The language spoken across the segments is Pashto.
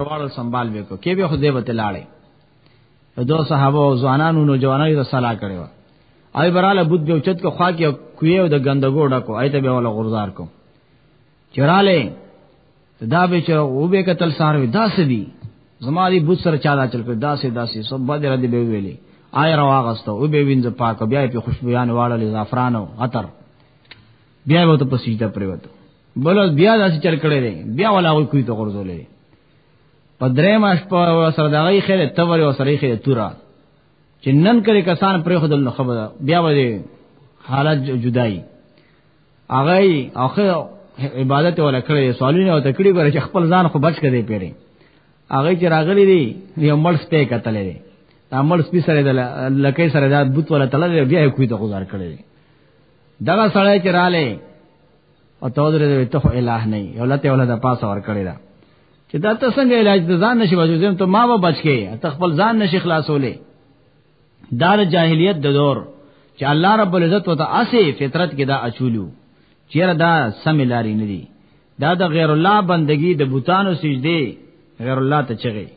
پرواړو سنبال وکړو کې به خدای به تلاړې دو صحابه او ځوانانو نو ځوانانو ته صلاح کړې و آی براله بود به چت کو خوا کې کوی او د ګندګو ډکو آی ته به ولا غرزار کو چراله دا به چې او به قتل سار وي داس دي زما دي بود سره چا دا چل کړ داسې داسې سب باندې را دي به ویلي آی راغسته او به وینځ پاک بیا په خوشبویان واړل زعفرانو عطر بیا وته په سجده پریوتو بل بیا داسې چل کړی دی بیا ولا وی کوی ته غرزولې په درې ماش په سره دغه خیر ته ور او سره خیر تورا چې نن کړي کسان پر خدل نو خبره بیا ودی حالت جدای اغه اخر عبادت ولا کړی سوالونه او تکړی ګره چې خپل ځان خو بچ کړي پیری اغه چې راغلی دی یو مړ سپه کتلې دی دا مړ سپی سره د لکې سره د بوت ولا تلل بیا کوی ته گزار کړی دغه سړی چې رااله او ته درې ته خو الہ نه یې یو لته ولدا پاسه ور کړی دا چې دا ته څنګه علاج د ځان نشي بچوزم ته ما و بچ کې ته خپل ځان نشي خلاصولې دار جاهلیت د دور چې الله رب العزت وته اسه فطرت کې دا اچولو چیرې دا سم لاري نه دي دا د غیر الله بندگی د بوتانو سجدي غیر الله ته چغي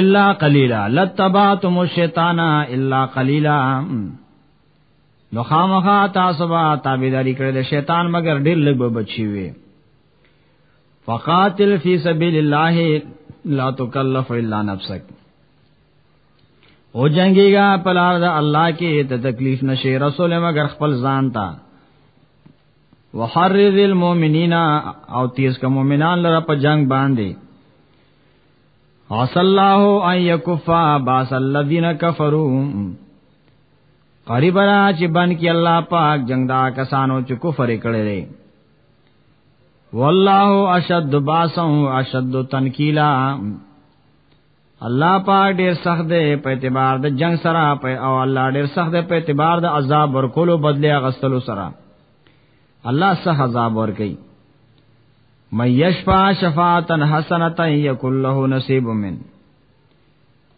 الا قليلا لتبعتم الشیطان الا قليلا نو خامخا تاسو به تابعداري کړې د شیطان مگر ډېر لږ به بچي وي فقاتل فی سبیل الله لا تکلف الا نفسک او جنگیږي په لار د الله کې ته تکلیف نشي رسول مگر خپل ځان ته وحرز المؤمنین او تیز کا مؤمنان لره په جنگ باندې وصلی الله ان یکفا باس الذین کفروا قریب را چې بن کې الله پاک جنگ دا کسانو چې کفر کړي دي والله اشد باسو اشد تنکیلا الله پاک ډیر سخت دی په اعتبار د جنگ سره په او الله ډیر سخت دی په اعتبار د عذاب ورکولو بدله غستلو سره الله سخت عذاب ورکي مَن يَشْفَعَ شَفَاعَةً حَسَنَةً يَكُن لَّهُ نَصِيبٌ مِّنْهَا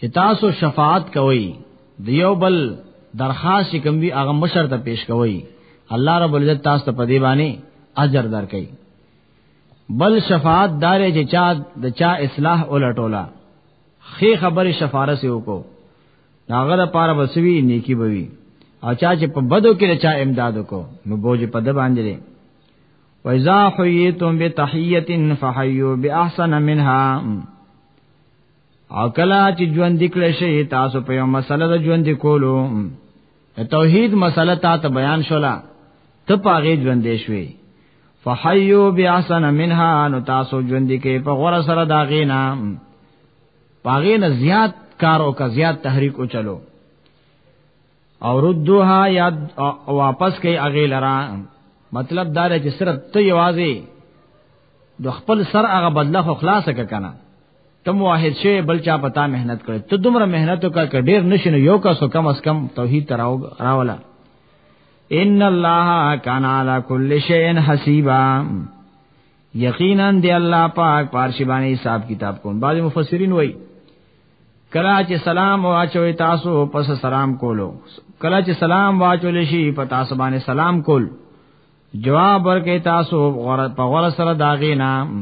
چې تاسو شفاعت کوئ دیو بل درخواست کوم وی هغه مشر ته پیش کوئ الله رب العزت تاسو ته په دی باندې اجر درکړي بل شفاعت دار چې چا د چا اصلاح ولټولا خې خبره شفاره سي وکړو داغه د پاره بسوي نیکی بوي او چا چې په بدو کې چا امداد وکړو نو بوج په د باندې لري وَإِذَا حُيِّيتُم بِتَحِيَّةٍ فَحَيُّوا بِأَحْسَنَ مِنْهَا او کله چې ژوند دکړې شي تاسو په یو مسله د ژوند کولو توحید مسله تا ته بیان شولا ته پاغه ژوند دی شوي فحیو بیاسن منها نو تاسو ژوند کې په غوړه سره دا غینا پاغه نه زیات کارو کا زیات تحریک او چلو او ردوها یا واپس کئ اغه لرا مطلب دا چې صرف ته یوازې د خپل سر هغه بدله خو خلاصه ک کنه تم واحد شی بل چا پتا مهنت کړي ته دومره مهنت وکړه ک ډیر نشینو یو کا سو کم اس کم توحید تراو راولا ان الله کان علی کل شیء حسیبا یقینا دی الله پاک پارشی باندې حساب کتاب کوم بعض مفسرین وایي کلا چې سلام واچوي تاسو پس سلام کولو کلا چې سلام واچول شي په تاسو باندې سلام کول جواب ورکې تاسو غره په غره سره داغې نام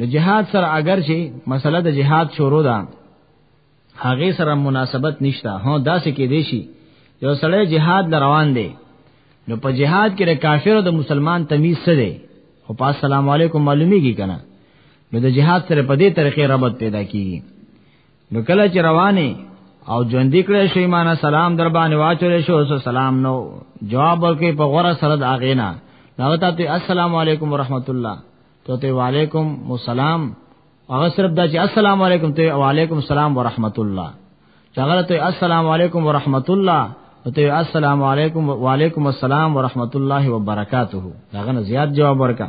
د جهاد سره اگر شي مسله د جهاد شروع ده هغه سره مناسبت نشته هو داسې کې دی شي یو سړی جهاد روان دی نو په جهاد کې د کافر او د مسلمان تمیز څه دی خو په السلام علیکم معلومیږي کنه نو د جهاد سره په دې طریقې ربط پیدا کیږي نو کله چې روانه او ژوند کړه شو ایمان سلام در باندې واچول شو سو سلام نو جواب ورکې په غوړه سره د اغینا هغه ته السلام علیکم ورحمت الله ته ته وعلیکم السلام هغه صرف دا چې السلام علیکم ته وعلیکم السلام ورحمت الله هغه ته السلام علیکم ورحمت الله ته السلام علیکم وعلیکم السلام ورحمت الله وبرکاته هغه زیات جواب ورکړه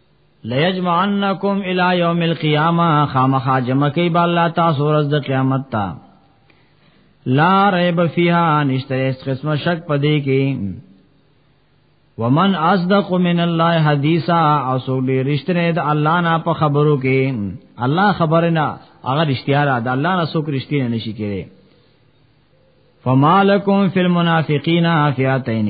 لیجمعنکم الی یوم القیامه خامخا جمع کی با الله تاسو ورځ د قیامت تا لا ریب فیها نشته اس قسم شک پدې کې ومن اصدق من الله حدیثا او سو دې رښتینه د الله نه په خبرو کې الله خبر نه هغه رښتیا را د الله نه څوک رښتینه نشي کېږي فمالکم فی المنافقین فیاتین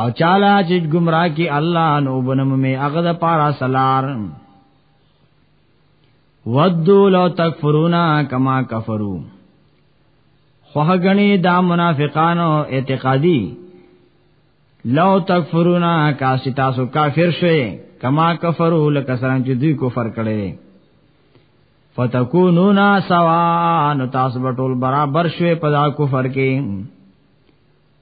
او چاله چې گمراه کی الله نو بنم می هغه د پارا سلار ودو لو تکفرونا کما کفرو خوهګنی دا منافقانو اعتقادی لو تکفرونا کاش تاسو کافر شئ کما کفرو لکه څنګه چې دوی کفر کړي فتکونون سوا نو تاسو به ټول برابر شوي په دا کفر کې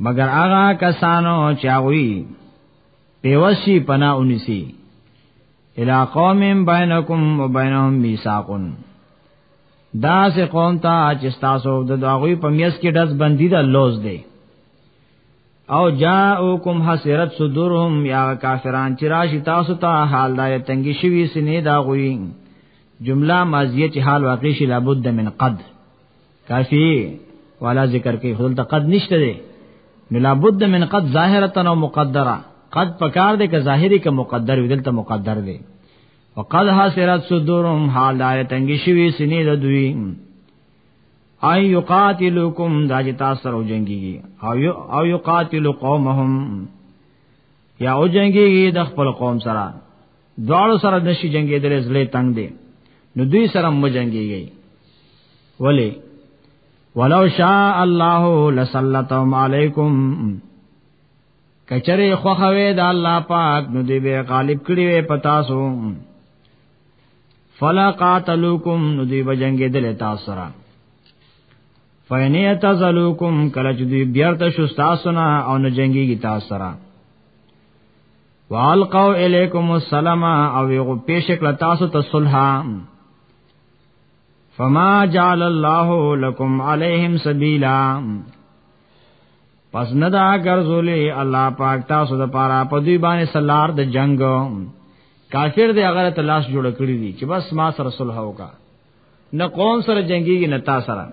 مگر هغه کسانو چې هغه پیوسی پنا اونیسی الی قوم بینکم و بینهم میثاقون دا سه قوم ته چې تاسو د داغوی په میس کې داس بندی دا لوز دی او جاءوکم حسرت صدورهم یا کافران چې راشي تاسو ته حال دا تنګي شوی سینې دا غوي جمله ماضیه چې حال واقع شي لابد من قد کافی والا ذکر کوي خپل ته قد نشته دی نو لابد من قد ظاهره او مقدره قد پکار دی که ظاهری که مقدر وي دلته مقدر دی وقد حسرت صدورهم حال دار تنگی شوی سینې د دوی ای یقاتلکم دا چې تاسو سره جنگي او او یقاتل قومهم یا او جنگي د خپل قوم سره دواړو سره نشي جنگیدل زلې تنگ دي نو دوی سره مو جنگيږي ولی ولو شاء الله لسلطهم علیکم کچره خوخوي د الله پاک نو دی به غالب کړي وي پتا سو فلا قاتلوکم نو دی به جنگ دل تاسو سره فینیت زلوکم کله چې دی بیرته شو تاسو نه او نه جنگي تاسو سره والقوا الیکم السلام او یو پیشک لتاسو ته صلح فما جعل الله لكم عليهم سبيلا پس نه دا ګرځولې الله پاک تاسو د پاره په دوی باندې سلار د جنگ کافر دی هغه ته لاس جوړ کړی دي چې بس ما سره صلح وکا نه قوم سره جنگيږي نه تا سره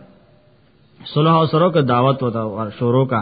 صلح سره کو دعوت وتا شروع کا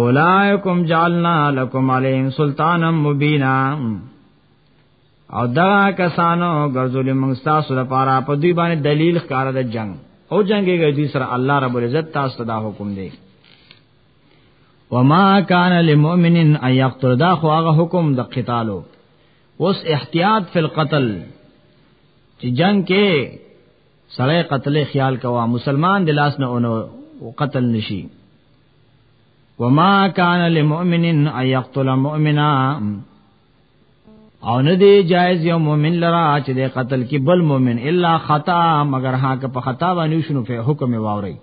اولائکم جعلنا لکم علیهم سلطانا مبینا او دا کسانو ګرځول موږ تاسو لپاره په دوی باندې دلیل ښکار د جنگ او جنگي ګرځي سره الله رب العزت تاسو ته دا حکم دی وما کان للمؤمن ان یقتل دا خو هغه حکم د قتالو اوس احتیاط فی القتل چې جنگ کې سړی قتل خیال کوا مسلمان د لاس نه اونو قتل نشي وما كان لمؤمن ان يقتل مؤمنا او نه دی جایز یو مؤمن لرا چې د قتل کې بل مؤمن الا خطا مگر ها که په خطا باندې شنو په حکم واوري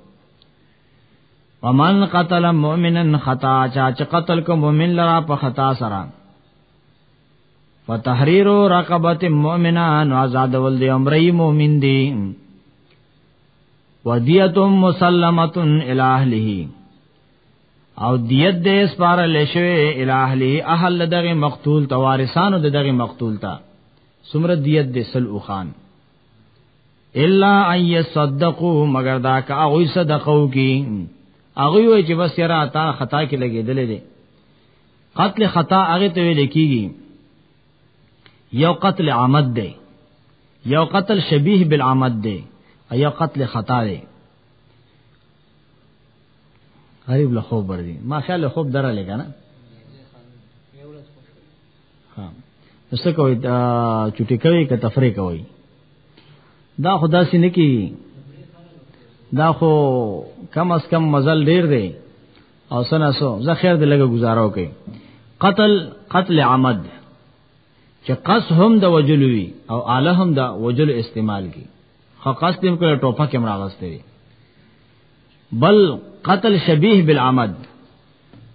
ومن قتل مؤمنا خطا چا چې قتل کو مؤمن لرا په خطا سره فتحریر رقبه مؤمنان آزاد ول دی امرئی مؤمن دی ودیت مسلمه الی اهله او دیت دې سپار لشوي الہلی اهل دغه مقتول ته وارثانو دغه مقتول ته سمره دیت دې سل او خان الا ان يصدقوا مگر دا کا او صدقو کی هغه وی چې بس یرا تا خطا کې لګیدلې دي قتل خطا هغه ته ویل کیږي یو قتل عمد دی یو قتل شبیه بالعمد دی یو قتل خطا دی غریب له خوب ورځي ما خیال له خوب دره لګا نه ها څه کوي چټي کوي که تفریح کوي دا خدا سي نه کی دا خو کم از کم مزل ډیر دی او سنا سو زه خیر دې لګه گزاره وکي قتل قتل عمد چې قص هم د وجلوي او اله هم د وجل استعمال کی خو قص دې کړه ټوپه کې مراغسته بل قتل شبیه بالعمد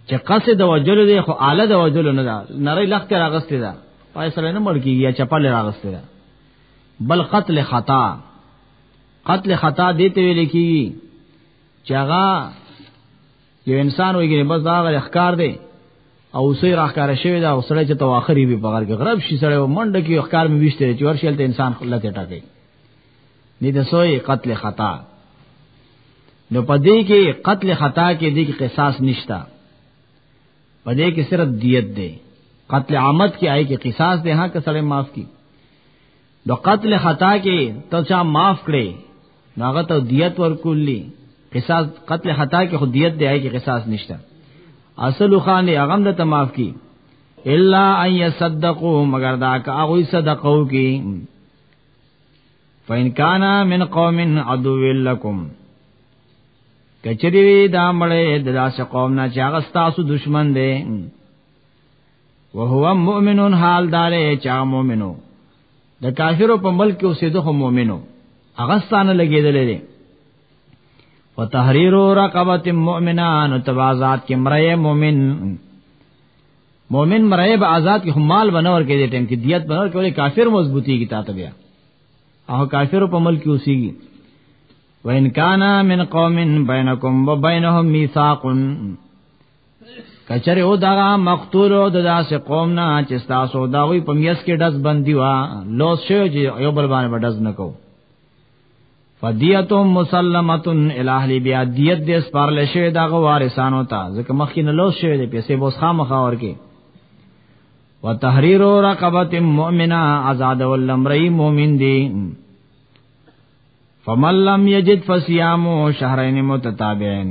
چې قص د وجل دې خو اله د وجل نه ده نری لخت راغسته ده پای سره نه مړ کیږي چپل راغسته ده بل قتل خطا قتل خطا دې ته ویل کیږي چې هغه یو انسان وایي بس دا غل اخکار دی او سې راخکار شوی دا اوسړی چې تواخري به بغیر کې غرب شي سړی منډه کې اخکار مې وشته چې ورشل ته انسان خلک ټاکي نه د سوې قتل خطا نو پدې کې قتل خطا کې دې کې قصاص نشتا پدې کې صرف دیت دی قتل عامت کې آی کې قصاص دی ها که سړی معاف کی د قتل خطا کې ته چا معاف کړي ناغه ته دیت ورکولی قصاص قتل خطا کې خو دیت دی کې قصاص نشته اصل خان هغه د ته معاف کی الا ان يصدقوا مگر دا که هغه صدقو کی فإن كان من قوم عدو لكم کچری دا مړې د داسې قوم نه چې هغه ستاسو دشمن دی وهو مؤمنون حال دار چا مؤمنو د کافرو په ملک کې اوسېده خو مؤمنو هغه ستانه لګېدل دي وتحرير رقبه مؤمنان تبازات کې مړې مؤمن مؤمن مړې به آزاد کې مال بنور کې دې ټیم کې دیت بنور کې ولې کافر مضبوطی کی تاته بیا او کافرو په ملک کې اوسېږي وان کان من قوم بینکم وبینهم میثاق کچره او دا مقتول او داسې قوم نه چې تاسو دا وی په میس کې دز بندي وا لوس شو چې یو بل باندې دز نکو فدیتهم مسلمتن الاهل بیا دیت دې سپارل شوی دا وارثانو ته ځکه مخکې نه لوس شوی دې پیسې بوس خامخا ورکه وتحریر رقبه مؤمنه آزاد ولمری مؤمن دی فمن لم یجد فصيام شهرين متتابعين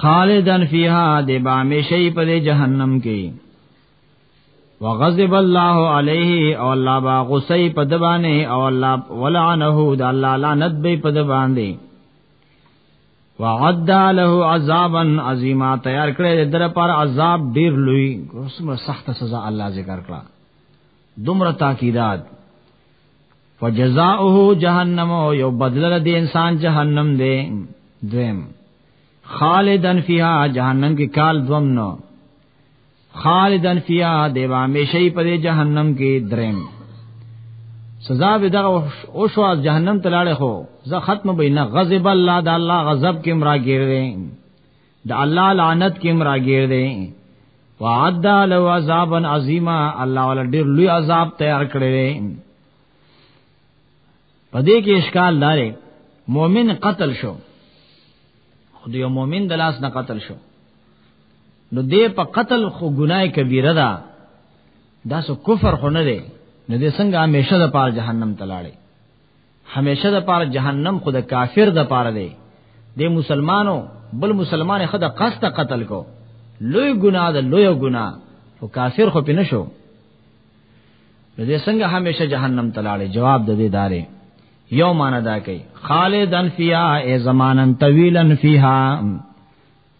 خالدن فیها د بامیشی په جهنم کې وغضب الله علیه او الله با غصه په دبانې او الله ولعنه د الله لعنت به په دباندې وعد له عذابا عظیما تیار کړی در پر عذاب ډیر لوی کومه سخت سزا الله ذکر کړه دومره تاکیدات فجزاؤه جهنم او یو بدل دی انسان جهنم دی دویم خالدن فیها جهنم کې کال دوم نو خالدن فیها دی همیشه په دې جهنم کې دریم سزا به دغه او شو از جهنم ته لاړې خو زه ختم به نه غضب الله د الله غضب کې مرا ګیرې د الله لعنت کې مراګیر دی وعد له عذابا عظیما الله ول ډیر لوی عذاب تیار کړی دی پدې کې اشکال لاره مؤمن قتل شو خو یو مؤمن د لاس نه قتل شو نو دې په قتل خو ګناه کبیره ده دا سو کفر خو نه دی نو دې څنګه همیشه د پار جهنم تلاړي همیشه د پاره جهنم خود کافر د پاره دی د مسلمانو بل مسلمان خود قصد قتل کو لوی ګناه د لوی ګناه او کافر خو پینې شو نو دې څنګه همیشه جهنم تلاړي جواب د دې دارې یو مان ادا کوي خالدن فیها ای زمانن طویلن فیها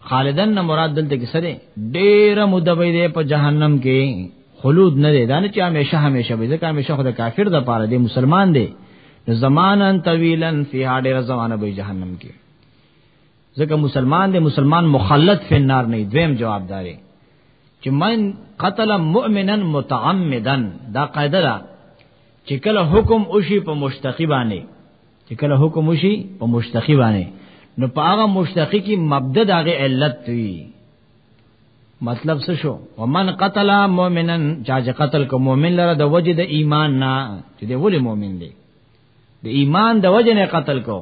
خالدن نه مراد دلته کې سره ډېر مدبې ده په جهنم کې خلود نه ده دانه چې همیشه همیشه به ځکه همیشه خدای کافر ده پاره دی مسلمان دی زمانن طویلن فی هډه زمانه به جهنم کې ځکه مسلمان دی مسلمان مخلد فی النار نه دویم جوابداري چې من قتل مؤمنا متعمدا دا قاعده ده چې کله حکم وشي په مشتقی باندې چې کله حکم وشي په مشتقي باندې نو په هغه مشتقي کې مبدا د هغه علت وي مطلب څه شو ومن قتل مؤمنا چا چې قتل کو مؤمن لره د وجه د ایمان نه چې دی ولې مؤمن دی د ایمان د وجه نه قتل کو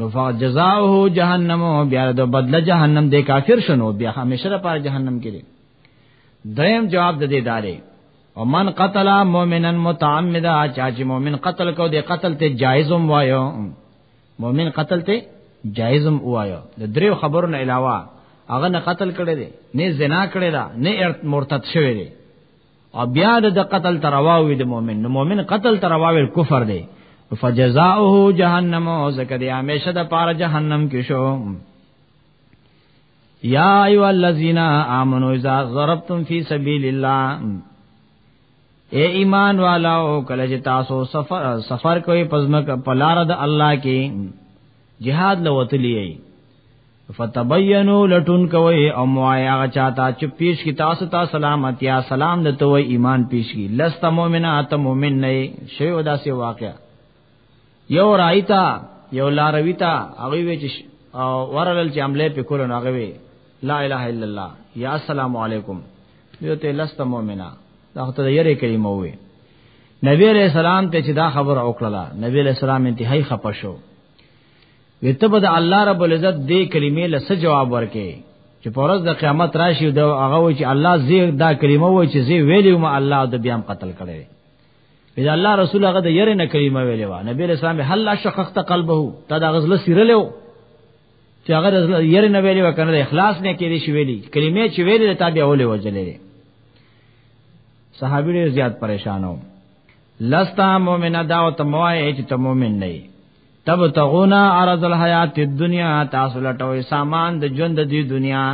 نو فجزاؤه جهنم بیا د بدل جهنم د کافر شنو بیا همیشه پر جهنم کې دی دریم جواب د دې داري ومن قتل مؤمنا متعمدا چا چې مؤمن قتل کو دی قتل ته جایزم وایو مؤمن قتل ته جایزم وایو د دریو خبرو نه علاوه هغه نه قتل کړي دی نه زنا کړي دا نه مرتد شوی دی او بیا د قتل ترواوی د مؤمن نو مؤمن قتل ترواوی کفر دی فجزاؤه جهنم او زکه دی همیشه د پاره جهنم کې شو یا ایو الذین آمنو اذا ضربتم فی سبیل الله اے ایمان والو کله چې تاسو سفر سفر کوئ پزمک پلار د الله کې jihad لوتلی ای فتبینو لټون کوي او موایا چاته چې پیش کی تاسو ته سلامت یا سلام دته وای ایمان پیش کی لست مؤمنه ته مؤمن نه شی ودا سی واقعا یو رایتا یو لارویتا هغه وی چې ورلل چې عمله په کول نه هغه وی لا اله الا الله یا السلام علیکم یو ته لست مؤمنه دا خو ته یې کلمه وی نبی علیہ السلام ته چې دا خبر او کړلا نبی علیہ السلام انتهایی خپه شو وته به د الله رب العزت دې کلمې له څه جواب ورکې چې پرز د قیامت راشي دا هغه و چې الله زی دا کلمه و چې زی ویلی ما الله د بیان قتل کړي اذا الله رسول هغه د یری نه کلمه ویلې و نبی رسول الله هل شخخت قلبه تا دا غزل سیرلو چې هغه یری نه ویلې و کنه اخلاص نه کېدی شي ویلي کلمې چې ویلې ته بیا ولې وجلې صحابي ډېر زیات پریشانو لستا مؤمن دا او ته موای چې ته مؤمن نه تب تغونا عرض الحیات الدنیا تاسو لټوي سامان د ژوند د دنیا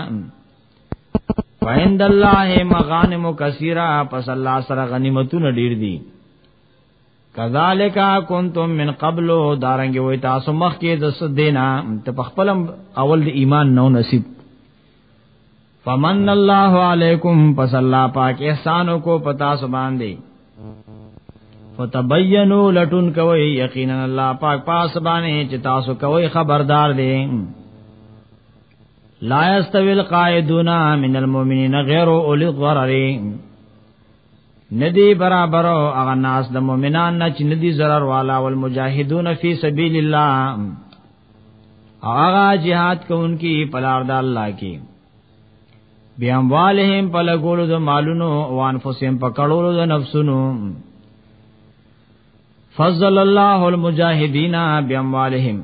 وعند الله مغانم کثیره پس الله سره غنیمتونه ډیر دي کذالک کنتم من قبل دارنګ وای تاسو مخ کې د څه دینا ته پخپلم اول د ایمان نو نصیب فمن الله علیکم پس الله پاک احسان کو پتا سو باندې فتبینوا لټون کوي یقینا الله پاک پاس باندې چې تاسو کوي خبردار دي لا یستوی القائدون من المؤمنین غیر اولی ضرر ندی برابر او هغه ناس د مؤمنان نه چې ندی zarar والا او المجاهدون فی سبیل الله هغه jihad کوونکی په لار د الله کې بیا والهم په لګولو د مالونو او انفسهم په کړولو د نفسونو فضل الله المجاهدین باموالهم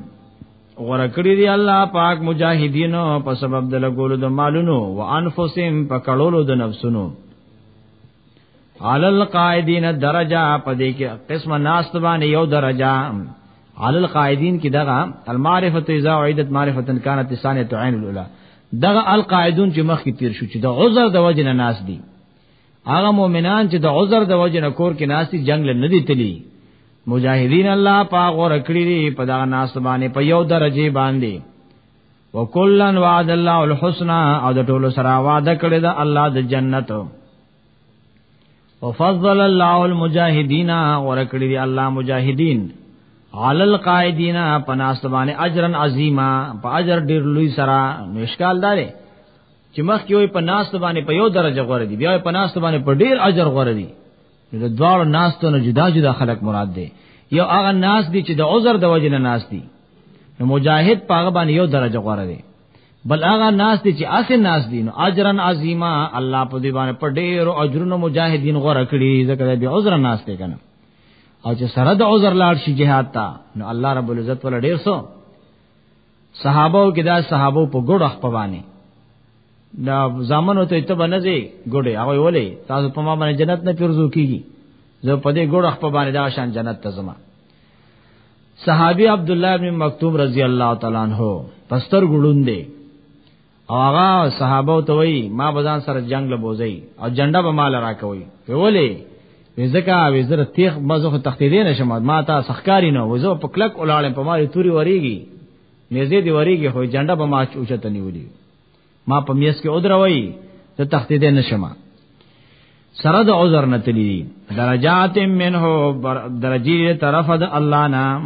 غره کړی دی الله پاک مجاهدینو په سبب د لګولو د مالونو او انفسهم په کړولو د نفسونو علل قائدین درجه په دې کې قسمه ناست باندې یو درجه علل قائدین کې دغه المعرفت اذا عیدت معرفتن کانت ثانیه عین الاولى دغه القائدون چې مخ کې تیر شو چې د عذر د وجه نه ناس دي هغه مؤمنان چې د عذر د وجه نه کور کې ناسي جنگ لنه دي تلی مجاهدین الله پاک ور کړی دی په دا ناس باندې په یو درجه باندې وکلن وعد الله الحسنا او د ټولو سره وعده کړی دا الله د جنت وفضل الله المجاهدین ور کړی دی الله مجاهدین علی القائدین په ناس باندې اجرا عظیما په اجر ډیر لوی سره نشکال داره چې مخ کې وي په ناس باندې په یو درجه غوړه دي بیا په ناس باندې په ډیر اجر غوړه دي د دواړو ناس ته نه جدا جدا خلق مراد دي یو هغه ناس دي چې د عذر د وجې نه ناس دي نو مجاهد پاغه باندې یو درجه غوړه دي بل هغه ناس دي چې اسه ناس دي نو اجرن عظیما الله په دې باندې په ډیر اجرونو مجاهدین غوړه کړي ځکه به عذر ناس ته کنه او چې سره د عذر لاړ شي جهاد ته نو الله رب العزت ول ډیر سو صحابه کې دا صحابه په ګډه خپوانه دا زامنو ته ته بنځي ګډه هغه ولې تاسو په ما باندې جنت نه پیرزو کیږي زه په دې ګډه خپوانه دا شان جنت ته زما صحابي عبد الله بن مکتوم رضی الله تعالی عنہ پستر ګړوندې او هغه صحابه ته وای ما بزان سره جنگ له بوزي او جنډه به مال راکوي ویولې وزکا وزر تیخ مزه تختی دین شم ما تا سخکاری نه وزو په کلک ولاړم په ماری توري وریږي نږدې دی وریږي خو جنډه به ما اوچته نیولې ما په میس کې ودروي ته تختی دین شم سره د عذر نه تلی درجات منه درجه طرف د الله نام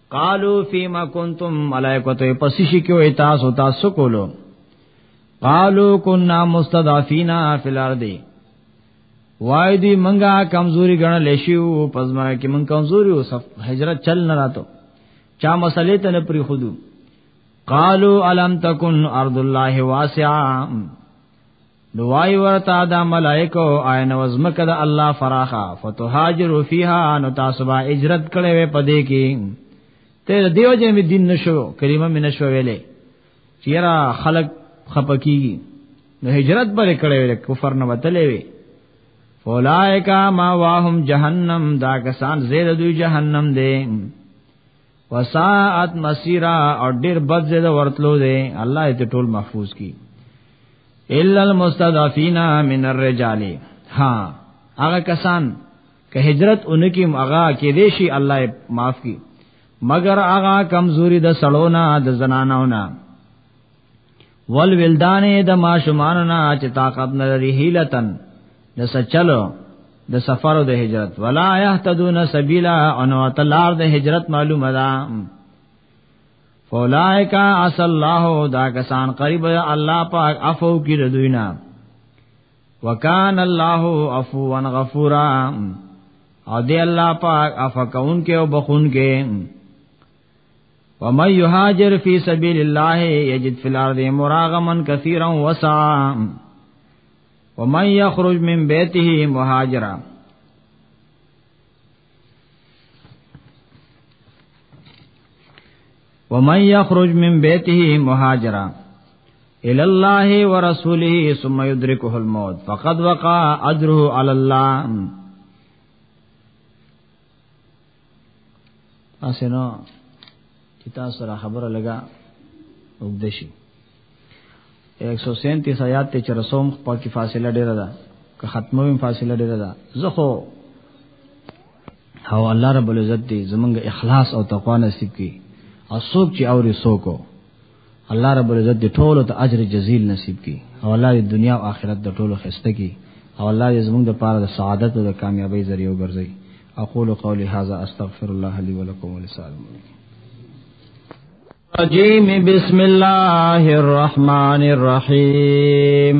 قالو فيما كنتم ملائکه پس شي کې وې تاسو تاسو کولو قالو كنا مستضعفين في الارض وای دی منګه کمزوري غنل شیو پزما کې من کمزوري او صف هجرت چل نه راتو چا مسلې ته نه پری خودو قالو الم تکن ارض الله واسعا نو وای ورتا دا ملائکو عین وزمکه د الله فراخه فتوهاجر فیها نو تاسو با اجرت کړي وې پدې کې ته دیو جن می دین نشو کریمه می نشو ویلې چیرې خلق خپکیږي نو هجرت پر کړي وې کفر نه وتلې وې فولائکا ما واهم جهنم دا کسان زیر دوی جهنم دې وساعت مسیرا او ډیر بد زده ورتلو دی الله دې ټول محفوظ کی الا المستضعفین من الرجال ها هغه کسان که هجرت اونکی هغه کې دې شي الله معاف کی مگر هغه کمزوري د سړونا د زنانو نه ول ولدان د ماشومان نه چې طاقت نه لري هیلتن د سچلو د سفر د هجرت ولا يهتدون سبیلا ان وتلار د هجرت معلومه ده فولائک اس الله دا کسان قریب الله پاک عفو کی ردوینا وکان الله عفو ان غفورا او دی الله پاک عفو کون کې او بخون کې ومن يهاجر في سبيل الله يجد في الارض مراغما كثيرا وسعا ومن یخرج من بیته مهاجرا ومن یخرج من بیته مهاجرا الى الله ورسوله ثم يدركه الموت فقد وقع اجره على الله اسنه چې تاسو سره خبره لګا وګدشي 137 آیات ته چرسوم په کې فاصله ډیره ده که ختموم فاصله ډیره ده زه خو او الله رب العزت دې زمونږ اخلاص او تقوا نصیب کړي او څوک چې اوري څوک الله رب العزت دې ټول ته اجر جزیل نصیب کړي او الله دې دنیا او آخرت د ټولو خسته کړي او الله دې زموږ د پاره د سعادت او د کامیابی ذریعہ وګرځي اقول قولی هذا استغفر الله لي ولكم ولسائر المؤمنين الرجيم بسم الله الرحمن الرحيم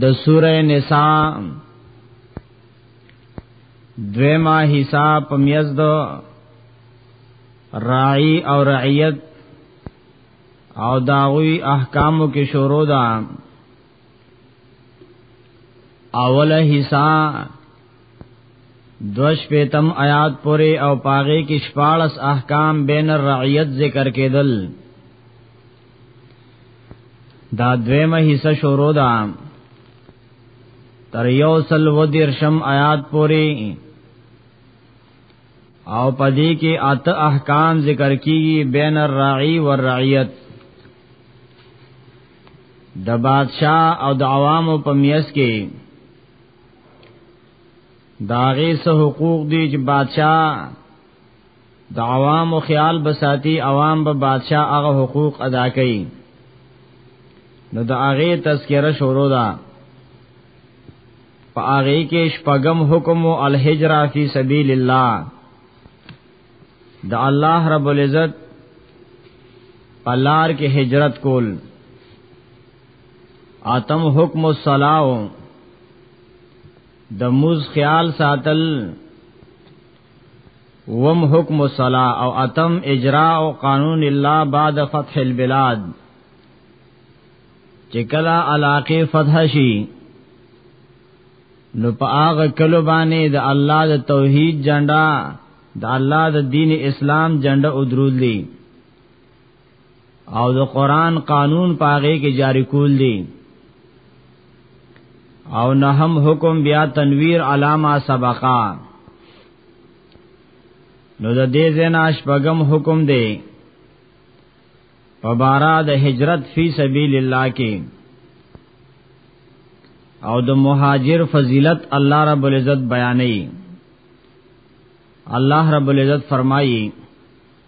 د سوره نساء دویما حساب میز دو راعی او رعیت او داغوی احکامو کې شروع ده اوله حصہ دوش پیتم آیات پوری او پاغه کې 14 احکام بین الرعیت ذکر کېدل دا دویمه حصہ شروع ده تر یو سل و دیرشم آیات پوری او پدې کې ات احکام ذکر کیږي بین الراعی والرعیت د بادشاہ او د عوامو په میس کې داغه سه حقوق دي چې بادشاہ د عوامو خیال بساتی عوام به بادشاہ هغه حقوق ادا کړي نو د هغه تذکرہ شروع ده په هغه کې شپږم حکم او الهجرا فی سبیل الله د الله رب العزت پلار کې هجرت کول اتم حکم الصلاه د موز خیال ساتل وم حکم الصلا او اتم اجراء او قانون الله بعد فتح البلاد چې کلا علاقه فتح شي نو په هغه کلو باندې د الله د توحید جنډا د الله د دین اسلام جنډا او درود لی او د قران قانون پاغه کې جاری کول دي او نه هم حکم بیا تنویر علامه سبقا نو د دې زنا شپغم حکم دی په بارا د هجرت فی سبیل الله کې او د مهاجر فضیلت الله رب العزت بیانې الله رب العزت فرمایي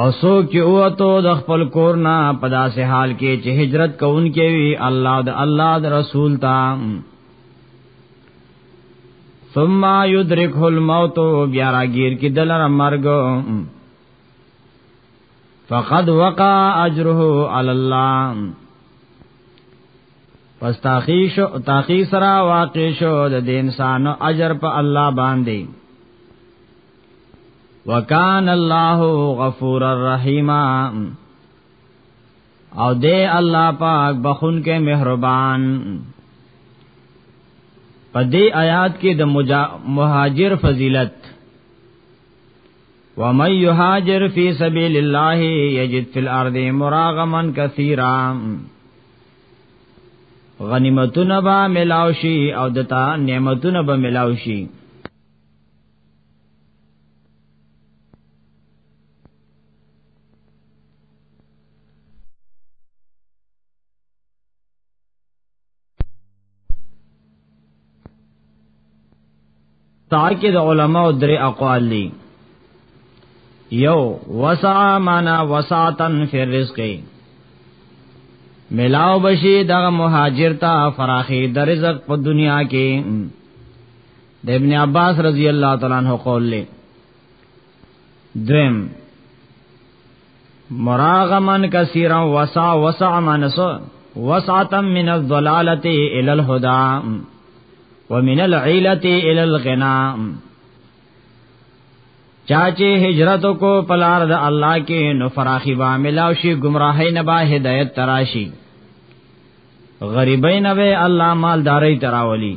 او سو کې او تو د خپل کور نه پداسې حال کې چې هجرت کوونکې وي الله د الله د رسول تا ثم يدركه الموت بیا راګیر کې دلر مرګ فقد وقع اجره على الله پس تاخی شو تاخی سرا واقع شو د انسان اجر په الله باندې وکان الله غفور الرحیم او دې الله پاک بخون کې مهربان په دې آیات کې د مهاجر فضیلت ومن يهاجر في سبيل الله يجد في الارض مراغما كثيرا غنیمتونه به ملاوشي او دتا نعمتونه به ملاوشي تاکه د علماء درې اقوال دي یو وسع معنا وسعتن فی الرزق ملاو بشی دغه مهاجر ته فراخی د رزق په دنیا کې د ابن عباس رضی الله تعالی عنہ قول له دویم مراغمن کثیرا وسع وسع منس وسعتا من الضلاله الى الهدى ومن العيله الى الغنى چاچه هجرت کو پلار د الله کې نو فراخي با ملاو شي گمراهي نه با هدایت تراشي غریبین به الله مالداري تراولي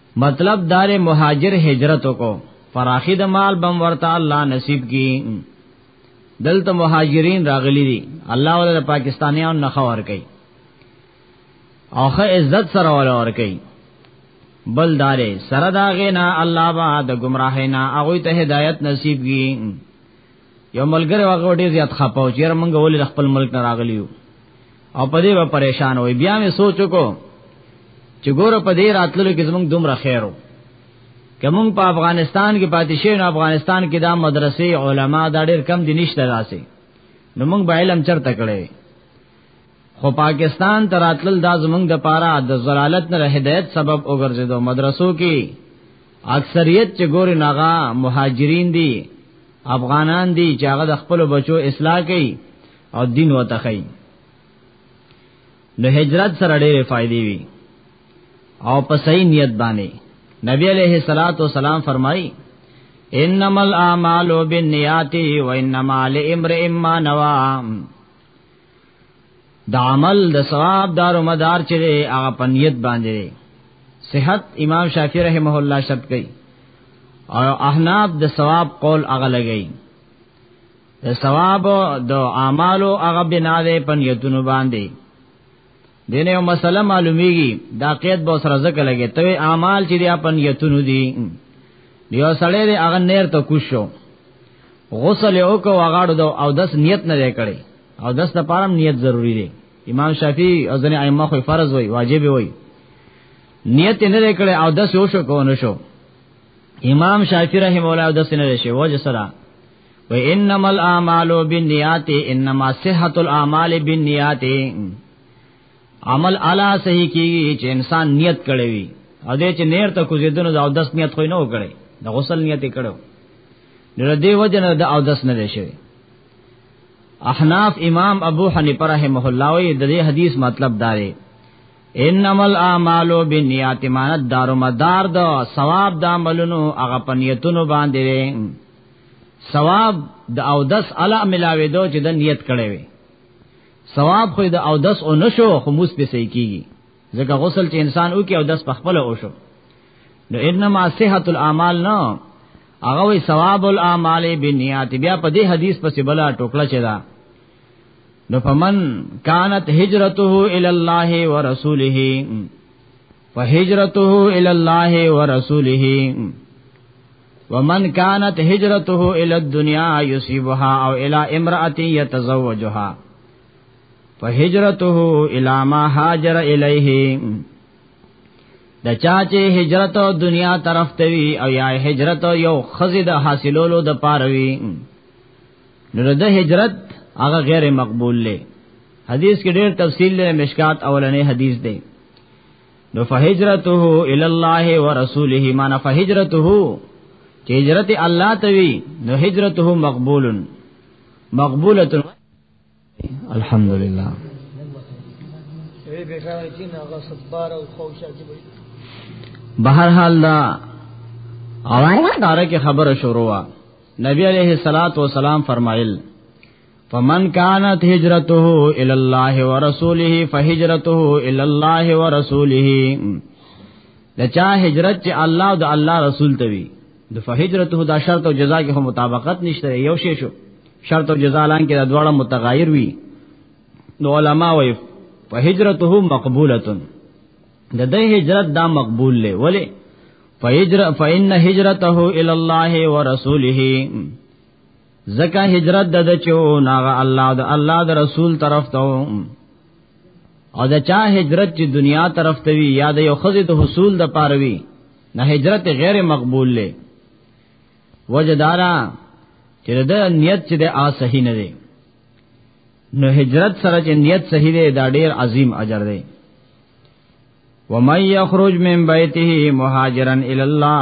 مطلب دار مهاجر هجرت کو فراخی د مال بم ورته الله نصیب کی دلته مهاجرین راغلی دي الله ول پاکستانیان نه خور کوي او خه عزت سره ول ور کوي بل داري سره دا غینا الله با د گمراهینا هغه ته هدایت نصیب کی یو ملګری هغه ډیر زیات خپاو چې رمنګ ولې خپل ملک نه راغلی یو او په دې به پریشان وي بیا مې سوچ وکړو چې ګوره په دې راتللو کې زمونږ دومره خیرو کوم په افغانستان کې پاتې شي نو افغانستان کې دا مدرسې علما دا ډېر کم دي نشته راسي نو موږ به علم چرته کړی خو پاکستان تراتل دا زمونږ د پاره د زلالت نه هدایت سبب وګرځیدو مدرسو کې اکثریت چې ګوري ناغا مهاجرین دي افغانان دي چې هغه د خپل بچو اصلاح کوي او دین وته کوي نو هجرت سره ډېرې فائدې وي او په صحیح نیت باندې نبی علیہ الصلات والسلام فرمایي انما الاعمال بالنیات وانما لامرئ ما نوى د عمل د ثواب دار و مدار چې هغه پنیت باندې صحت امام شافعی رحمه الله شرط کوي او احناف د ثواب قول هغه لګي د ثواب د اعمالو هغه بنا ده پنیتونو باندې دینه یو مسله معلومیږي دا قید به سره ځکه لګي ته اعمال چې دی اپن یتونو دي یو سړی دی هغه نیر ته کوشو غسل یو کو هغه دو او دس نیت نه کړي او دس ته پارم نیت ضروری دی امام شافعی او ځنه ائمه خو فرض وای واجب وای نیت نه کړي او دس یو شو کو نه شو امام شافعی رحم الله او دس نه شي وجه سره و انما الاعمال بالنیات انما صحت الاعمال بالنیات عمل اعلی صحیح کیږي چې انسان نیت کړی وي او دې چې نیر ته کوزیدنو دا او دس نیت خو نه وکړي د غسل نیت کړو نو دې وجنه د او دس نه شي احناف امام ابو حنیفه رحمه الله وی د دې حدیث مطلب داري انما الاعمال بالنیات معنی دار مدار د ثواب د عملونو هغه پنیتونو باندې ثواب د او دس الا ملاوي دو چې د نیت کړي وي ثواب خو د او دس او نشو خو موس په صحیح کیږي ځکه غسل چې انسان وکي او دس په خپل او شو نو انما صحت الاعمال نه هغه وی ثواب الاعمال بنیات بیا په دې حدیث پسې بلا ټوکړه چي دا نو فمن كانت هجرته الى الله ورسوله فهجرته الى الله ورسوله ومن كانت هجرته الى الدنيا يصيبها او الى امراه يتزوجها فهجرته الى ما هاجر اليه د چا چې هجرت او دنیا طرف ته وي او یا هجرت او یو خزې د حاصلولو د پاره وي نو د هجرت هغه غیر مقبول له حدیث کې ډېر تفصیل له مشکات اولنې حدیث دی نو فهجرته الی الله ورسوله معنا فهجرته چې هجرت الله ته وی نو هجرته مقبول مقبوله الحمدلله بهر حال دا اوایه داره کې خبره شروع وا نبی علیہ الصلات والسلام فرمایل فمن كانت هجرته الى الله ورسوله فهجرته الى الله ورسوله لچا هجرت چې الله او د الله رسول ته وي د فهجرته دا شرط او جزاء کې هم مطابقت نشته یو شی شو شرط او جزاء لان کې دا دواړه متغایر وي نو علما وایي فهجرته مقبوله د دې هجرت دا مقبول لې ولی فهجر فإن هجرته إلى الله ورسوله زکه هجرت د چو ناغه الله د الله د رسول طرف ته او د چا هجرت چې دنیا طرف ته وی یا د یو خزې د حصول د پاروي نه هجرت غیر مقبول له وجدارا چې د نیت چې د آ صحیح نه دی نو هجرت سره چې نیت صحیح دی دا ډیر عظیم اجر دی ومن یخرج من بیته مهاجرا الی الله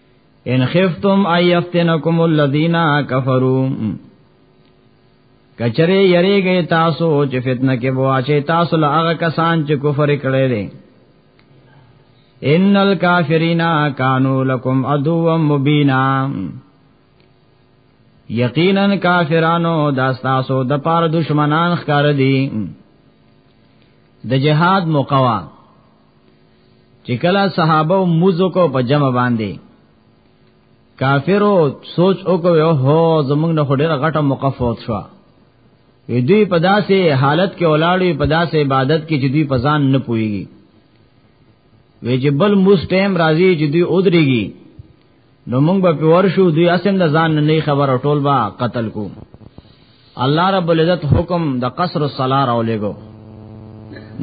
ان خفتم ايفتنكم الذين كفروا کچره یریږي تاسو چې فتنه کې بواچي تاسو له هغه کسان چې کفر کړي دي ان الکافرین کانوا لکم عدوا مبینا یقینا کافرانو دا تاسو د پاره دشمنان ښکار دي د جهاد مقوا چې کله صحابه موزو کو په جمع باندې کافرو سوچ وکړو هو زمونږ نه ډېر غټه مقفوت شو وی دوی په داسې حالت کې ولاړوي په داسې عبادت کې چې دوی په ځان نه پويږي وی چې بل موس ټیم راځي چې دوی اودريږي نو موږ به په ورشو دوی اسیم د ځان نه خبر او ټول با قتل کو الله رب العزت حکم د قصر الصلاه راو لګو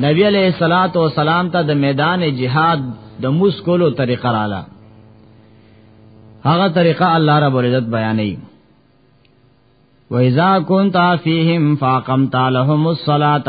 نبی علیہ الصلات والسلام ته د میدان جهاد د موس کولو طریقه رااله هغه طریقه الله رب العزت بیانې وَإِذَا كُنْتَ فِيهِمْ فَأَقَمْتَ لَهُمُ الصَّلَاةَ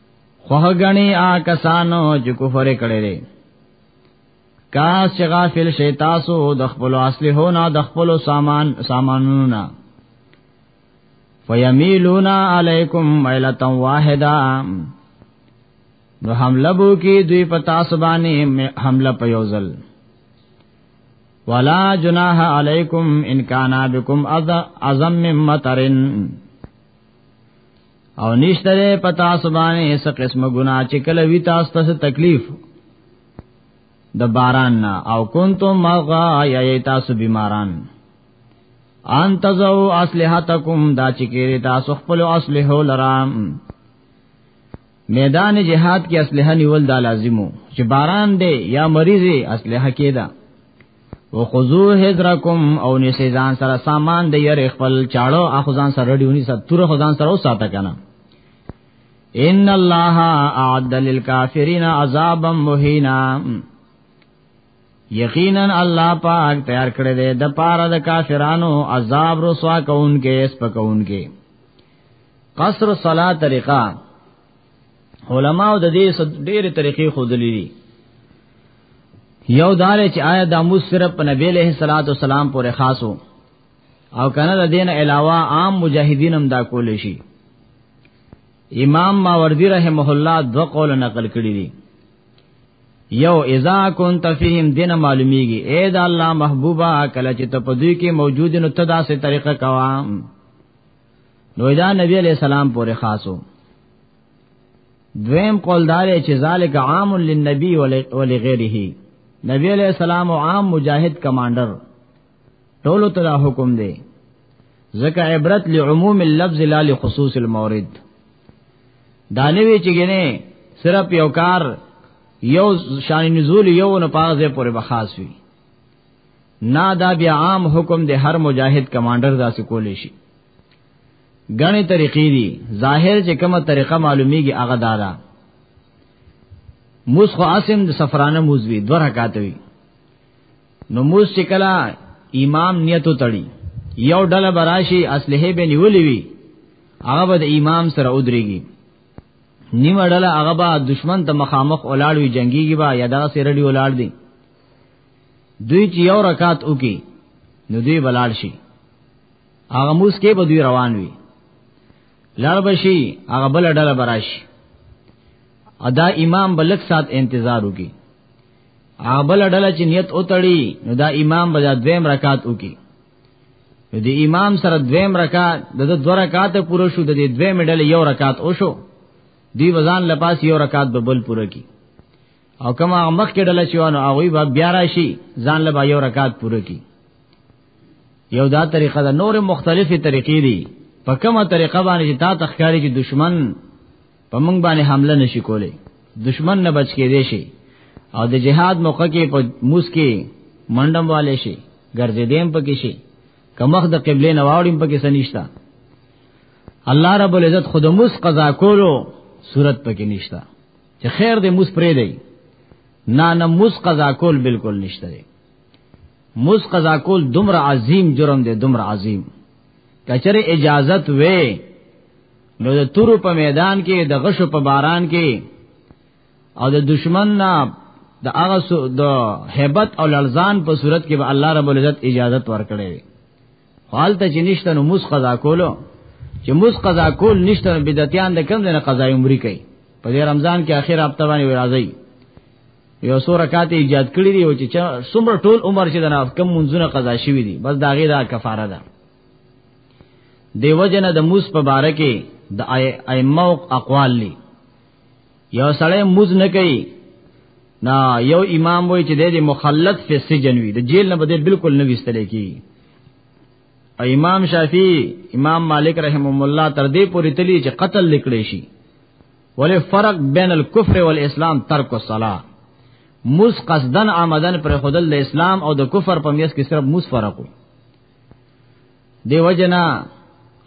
خوه غنی آ کسانو چې کفر کړي دي کاش چې غافل شي تاسو د خپل اصلي هونه د خپل سامان سامانونو نه فیمیلونا علیکم میلتا واحدا نو حمله بو کی دوی پتا سبانی حمله پیوزل ولا جناح علیکم ان کانا بكم اذى عظم مطرن او نشتره پتا سبانه اس قسم گناہ چې کله وی تاسو ته تکلیف د باران نه او کنتم مغا یا تاسو بیماران ان تزو اسلحتکم دا چې کېری تاسو خپل اسلحه لرام میدان جهاد کې اسلحه نیول دا لازمو چې باران دی یا مریضي اسلحه کېدا وخذو حذرکم او نسی ځان سره سامان د ير خپل چاړو اخزان سره ډیونی سره تور خزان سره وساته کنه ان الله اعد للکافرین عذابا مهینا یقینا الله پاک تیار کړی دی د پاره د کافرانو عذاب رسوا کونکي سپکونکي قصر صلاه طریقه علماء د دې ډېرې طریقې خو دلیری یو دار چې آیا د امو صرف په نبی له صلوات والسلام پورې خاصو او کنه د دین علاوه عام مجاهدین هم دا کول شي امام ماوردی رحمه الله دو قول نقل کړی دي یو اذا كنت فيهم دین معلومیږي اے دا الله محبوبا کله چې ته په دوی کې موجود نو تدا سه طریقه کوام نو دا نبی علیہ السلام پورې خاصو دویم قول دار چې ذالک عام للنبی ولغیره نبی علیہ السلام او عام مجاهد کمانډر ټولو ته حکم دی ځکه عبرت لعموم اللفظ لا لخصوص المورد دا نه وی چې ګنه صرف یو کار یو شان نزول یو نه پازه پورې بخاص وی نا دا بیا عام حکم دی هر مجاهد کمانډر داسې کولی شي غنې طریقې دي ظاهر چې کومه طریقه معلومیږي هغه دا ده موس خو عاصم د سفرانه موزوي دوه رکعات وي نو موس چې کله امام نیتو تړي یو ډله براشي اصله به نیولې وي هغه به د امام سره ودرېږي نیمه ډله هغه به دشمن ته مخامخ ولاړ وي جنگيږي با یا دا سره دی ولاړ دي دوی چې یو رکعت وکي نو دوی بلال شي هغه موس کې به دوی روان وي لړ بشي هغه بل ډله براش ادا امام بلک سات انتظار وکي هغه بل ډله چې نیت اوتړي نو دا امام بجا دویم رکعت وکي د امام سره دویم رکعت د دوه رکعات پوره شو د دویم ډلې یو رکعت او شو دی وزن لپاس یو رکعت به بل پوره کی او کما مخ کې ډله شي نو هغه به بیا راشي ځان له یو رکعت پوره کی یو دا طریقه ده نور مختلفې طریقې دي په کومه طریقه باندې چې تا تخکاری چې دشمن په موږ باندې حمله نشي کولای دشمن نه بچ کې دی شي او د جهاد موقع کې په موس کې منډم والے شي ګرځیدم پکې شي کمخ د قبله نه واوړم پکې سنيشتا الله رب العزت خود موس قضا کولو صورت پکې نشتا چې خیر دې موس پرې دی نه نه موس قضا کول بالکل نشته دی موس قضا کول دومره عظیم جرم دی دومره عظیم کچره اجازت وې نو د تورو په میدان کې د غشو په باران کې او د دشمن نه د هغه د hebat او لړزان په صورت کې به الله رب العزت اجازت ورکړي حالت چې نشته نو موس قضا کولو چې موس قضا کول نشته بدعتيان د کم نه قضا عمرې کوي په دې رمضان کې اخر هفته باندې راځي یو سو رکعات ایجاد کړی دی او چې څومره ټول عمر چې د ناف کم منځونه قضا شوی دي بس داغه دا کفاره ده دیو جن د موس په باره کې د ائمه او اقوال لی یو سړی موز نه کوي نا یو امام وای چې د مخلد فی سجن وی د جیل نه بده بالکل نه وستل کی او امام شافعی امام مالک رحمهم الله تر دې پورې تلی چې قتل لیکړې شي ولې فرق بین الکفر والاسلام ترک الصلاه موس قصدن آمدن پر خودل د اسلام او د کفر په میس کې صرف موس فرق وو دی وجنا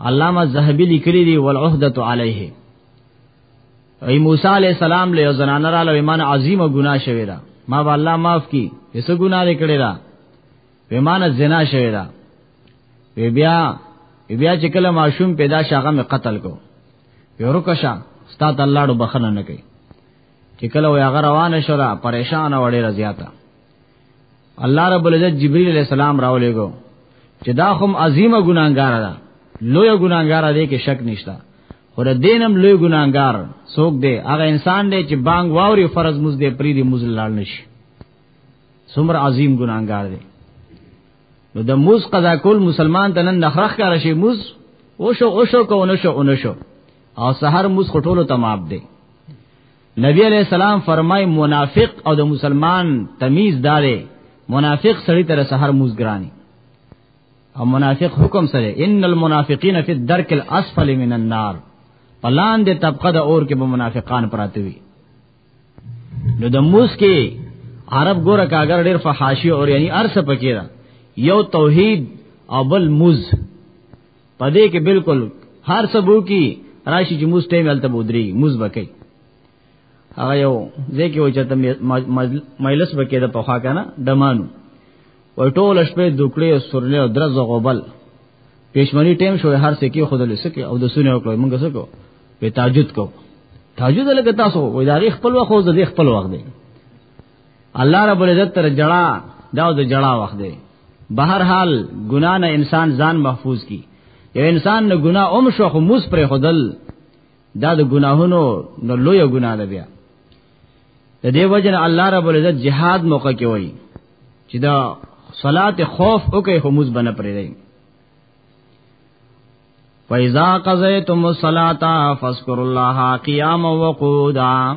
علامه زهبی لیکلی دی والعهده علیه ای موسی علی السلام له زنان را له ایمان عظیمه ګناه شوی دا ما به الله معاف کی یسه ګناه دې کړی دا ایمان زنا شوی دا وی بیا بیا چې کله ماشوم پیدا شاغه می قتل کو یو رکشا استاد الله ډو بخنه نه کوي چې کله وی هغه روان شو را پریشان وړي را زیاته الله رب العزت جبريل عليه السلام راولېګو چې دا هم عظیمه ګناګار ده لوی ګناګار دی کې شک نشتا خو د دینم لوی ګناګار څوک دی هغه انسان دی چې بانګ واوري فرض مز دی پری دی مز لاړ نشي څومره عظیم ګناګار دی نو د موز قضا کول مسلمان ته نن نخرخ کار شي موز او شو او شو کو نو شو او نو شو او سحر موز خټولو تمام دی نبی علیہ السلام فرمای منافق او د مسلمان تمیز داري منافق سړی تر سحر موزګرانی او منافق حکم سره ان المنافقین فی الدرک الاسفل من النار پلان دې طبقه د اور کې به منافقان پراته وي نو د موس کې عرب ګوره کاګر ډېر فحاشي اور یعنی ارسه پکې یو توحید او بل موز پدې کې بالکل هر سبو کې راشي چې موږ ټیم الته بودري موږ بکې هغه یو ځکه و چې ته مجلس بکې د پخوا کنه دمانو و ټول شپه دوکړې او سرلې او درز او غبل پېشمنی ټیم شو هر څه کې خود له سکه او د سونه او کړو موږ سکو په تاجد کو تاجد لکه تاسو و ادارې خپل وخت او د خپل وخت دی الله رب العزت تر جړه دا د جړه وخت دی بهر حال ګنا نه انسان ځان محفوظ کی یو انسان نه ګنا اوم شو خو موس پر خدل دا د ګناهونو نو لوی ګنا ده بیا د دې وجنه الله رب العزت جهاد موقع کې وایي چې دا صلات خوف او کې خموز بنه پرې دی فَإِذَا قَضَيْتُمُ الصَّلَاةَ فَاذْكُرُوا اللَّهَ قِيَامًا وَقُعُودًا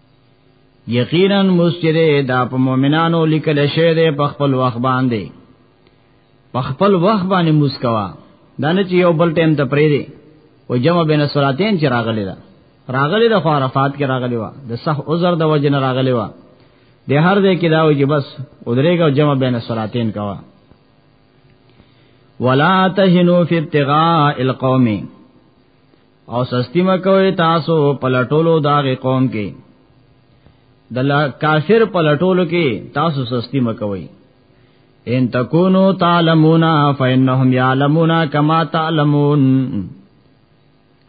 یقینا مسجده دا په مؤمنانو لیکل شوی دی په خپل وخت باندې په خپل وخت باندې مسکوا دا نه چې یو بل ټیم ته پرې دی او جمع بین صلاتین چې راغلی دا راغلی د خرافات کې راغلی و د صح عذر د وجنه راغلی و د هر دې کې دا و چې بس ودرېګو جمع بین صلاتین کوا ولا تهنوا فی ابتغاء القوم او سستی مکوي تاسو پلټولو داغه قوم کې د کافر پلټولو کې تاسو سستی مکوي ان تکونو تعلمون فانهم يعلمون كما تعلمون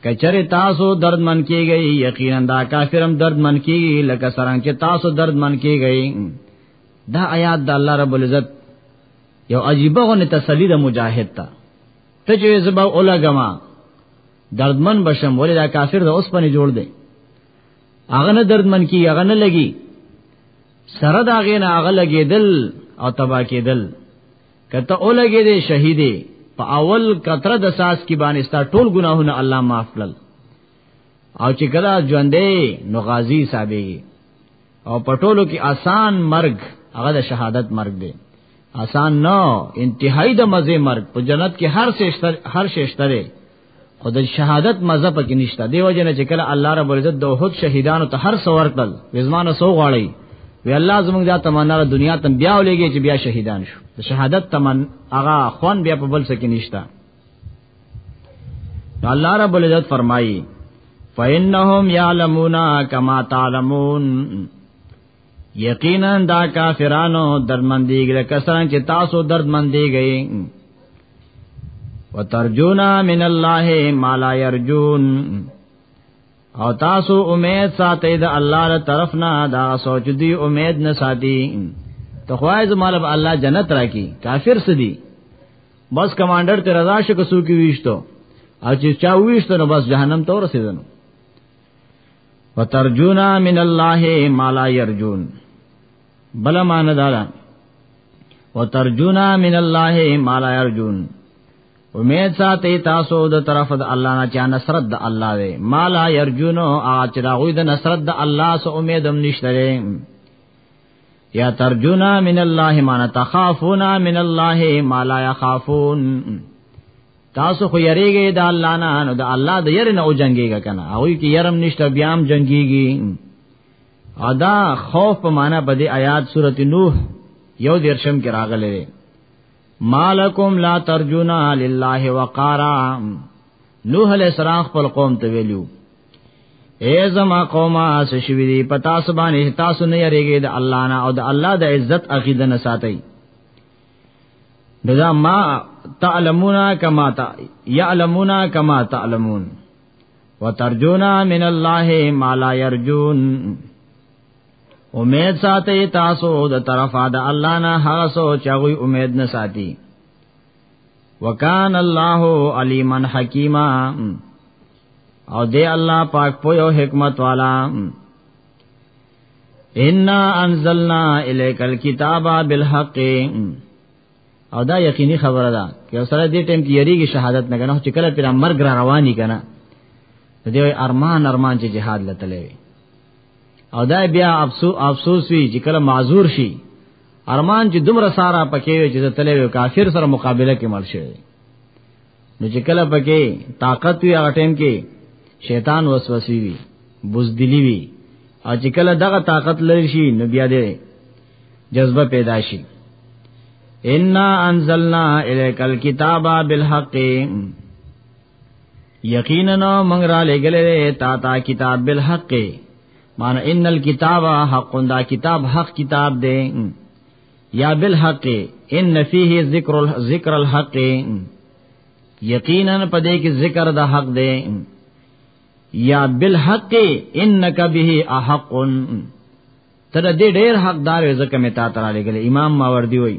کچره تاسو دردمن کیږئ یقینا دا کافرم دردمن کیږي لکه سرنګ چې تاسو دردمن کیږئ دا آیات د الله رب العزت یو عجیبه غو تسلی د مجاهد ته ته چې زبا اولګما دردمن بشم ولې دا کافر د اوس پنه جوړ دی هغه نه دردمن کی هغه نه لګي سره دا غې نه هغه لګېدل او تبا کېدل کته اولګې دې شهیدې په اول کتره د ساس کې باندې ستا ټول ګناهونه الله معاف کړل او چې کله ژوندې نو غازی صاحبې او پټولو کې آسان مرګ هغه د شهادت مرګ دی آسان نه انتهایی د مزه مرګ په جنت کې هر څه هر شی شته خو د شهادت مزه پکې نشته دیو جن چې کله الله رب العزت د وحد شهیدانو ته هر څور کړل وزمانه سو غاړي وی الله زموږ دا تمنا را دنیا تم بیا ولېږي چې بیا شهیدان شو د شهادت تمن هغه خوان بیا په بل څه کې نشته الله رب العزت فرمایي فإنهم يعلمون كما تعلمون یقینا دا کافرانو دردمندیږي لکه څنګه چې تاسو دردمندیږئ وترجونا من الله ما لا يرجون او تاسو امید ساتئ د الله تر طرف نه دا سوچ دی امید نه ساتي ته خوایز مالب الله جنت راکی کافر سدي بس کمانډر ته رضا شو که څوک ویشتو او چې چا ویشتو نو بس جهنم ته ورسېدنو وترجونا من الله ما لا يرجون بل مان دالا وترجونا من الله ما لا يرجون امید ساتي تاسو د طرف د الله نه چا نصرت د الله دی ما لا يرجون او چې دا غوي د نصرت د الله سو امیدم نشته یا ترجونا من الله ما تخافونا من الله ما لا يخافون تاسو خو یریږئ د الله نه نو د الله د یری نه او جنگیږئ کنه هغه کی یرم نشته بیا هم جنگیږي ادا خوف په معنا په دې آیات سورته نوح یو درشم کې راغلي مالکم لا ترجونا لله وقارا نوح علیہ السلام خپل قوم ته ویلو اے زما قومه اس شوی دی پتا سبانه تاسو نه یریږي د الله نه او د الله د عزت عقیده نه ساتي دغه ما تعلمون کما تا یعلمون کما تعلمون وترجونا من الله ما لا يرجون امید ساتي تاسو د طرفه د الله نه هغه سوچ هغه امید نه ساتي وکان الله علیما حکیما او دې الله پاک په یو حکمت والا ان انزلنا الیک الكتاب بالحق او دا یقیني خبره ده چې سره دې ټیم کې یریږي شهادت نه کنه چې کله پر مرګ را رواني کنه دې ارمان ارمان چې جهاد لته لوي او دا بیا افسوس افسوس وی چې کله معذور شي ارمان چې دومره سارا پکې وي چې تلې وي کافر سره مقابله کې مل شي نو چې کله پکې طاقت وي هغه ټیم کې شیطان وسوسې وي بوزدلی وي او چې کله دغه طاقت لري شي نو بیا دې جذبه پیدا شي ان انزلنا الیک الكتاب بالحق یقینا موږ را لګلې تا تا کتاب بالحق مان ان الكتاب حق دا کتاب حق کتاب دی یا بالحق ان فيه ذکر ذکر الحق یقینا پدې کې ذکر د حق دی یا بالحق انک به احق تر دې ډېر حقدار ځکه متا تر لګل امام ماوردی وایي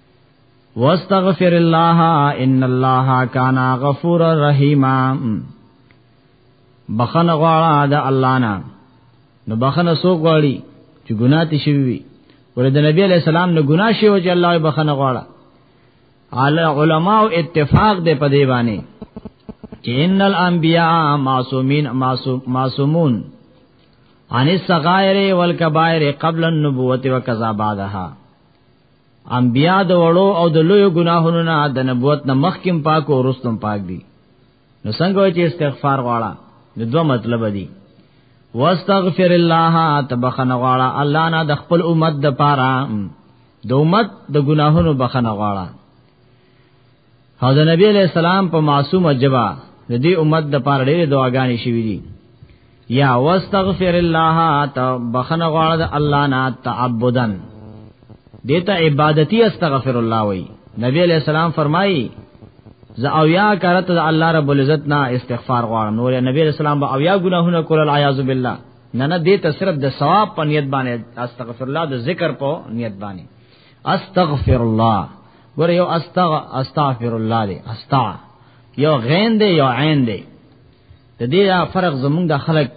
واستغفر الله ان الله کان غفور رحیم بخنه غواړه د الله نه نو بخنه سو غواړي چې ګناه تي شي وي ور د نبی علی السلام نه ګناه شي او چې الله بخنه غواړه علی علماء اتفاق دې په دی باندې چې ان الانبیاء معصومین معصوم معصومون عن الصغائر والکبائر قبل النبوت وکذا بعدها انبیا د وړو او د لوی ګناهونو نه د نبوت نه مخکم پاک او رستم پاک دي نو څنګه چې استغفار غواړه د دوه مطلب دي واستغفر الله تبخنه غواړه الله نه د خپل امت د پاره د امت د ګناهونو بخنه غواړه او د نبی علیہ السلام په معصوم جبا د دې امت د پاره ډېر دعاګانې شوې دي یا واستغفر الله ته بخنه غواړه د الله نه تعبدن دته عبادتي استغفر الله وای نبی علیہ السلام فرمایي ز او یا کرت د الله رب العزت نه استغفار غواړم نور نبی علیہ السلام به او یا ګناهونه کول العیاذ بالله نه نه دته صرف د ثواب په نیت باندې استغفر الله د ذکر په نیت باندې استغفر الله ور یو استغ استغفر الله دی استا یو غین دی یو عین دی د دې فرق زمونږ د خلک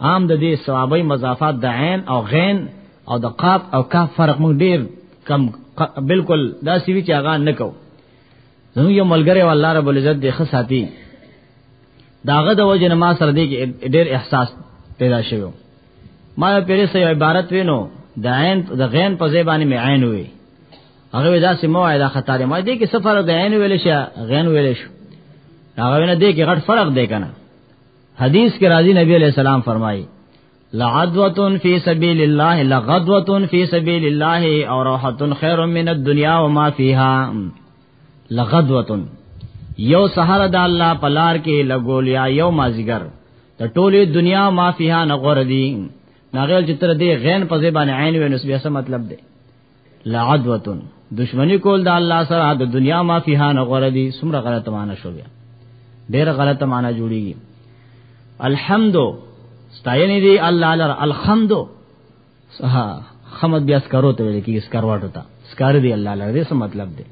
عام د دې ثوابي مضافات د عین او غین او د قاف او کاف فرق مونږ ډیر کم بالکل دا سی وی چې هغه نکو زمو یو ملګری والله رب العزت دې ښه ساتي داغه د وجه ما سره دې ډیر احساس پیدا شوی ما پیرې سه عبارت وینو د عین د غین په ځای باندې مې عین وی هغه دا سمو دا خطر ما دې کې سفر د عین ویل شي غین ویل شي هغه نه دې کې غټ فرق دی کنه حدیث کې راځي نبی علیہ السلام فرمایي لعدوتن فی سبیل الله لغدوتن فی سبیل الله او روحتن خیر من الدنیا و ما فیها لغدوتن یو سحر د الله پلار کې لګولیا یو مازیګر د ټوله دنیا ما فیها نغور دی ناغل چې تر دې غین په زبان عین ونس بیا څه مطلب دی لعدوتن دشمنی کول د الله سره د دنیا ما فیها نه غره دي سمره غلط معنا شو بیا ډیر غلط معنا جوړیږي الحمد ستاینه دی الله لر الحمد ها خمد بیا سکرو ته ویل کی سکر واټو تا سکر دی الله لر دې څه مطلب دی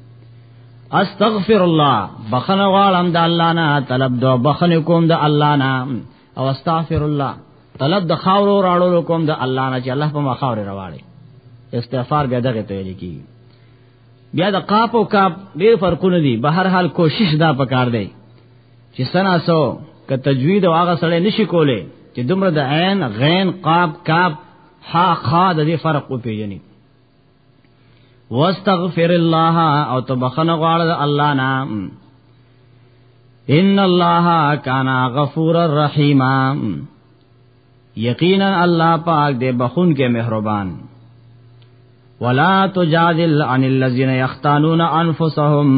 استغفر الله بخنه غواړم د الله نه طلب دو بخنه کوم د الله نه او استغفر الله طلب د خاورو راړو کوم د الله نه چې الله په ما خاورې راوړي استغفار بیا دغه ته ویل کی بیا د قاپ او کاپ ډیر فرقونه دي به هر حال کوشش دا پکار دی چې سنا سو ک تجوید او هغه سره نشي کوله چې دومره د عین غین قاپ کاپ ها خا د دې فرق او پیژني واستغفر الله او تبخنه غواړه الله نه ان الله کان غفور الرحیم یقینا الله پاک دې بخون کې مهربان ولا تجادل عن الذين يختانون انفسهم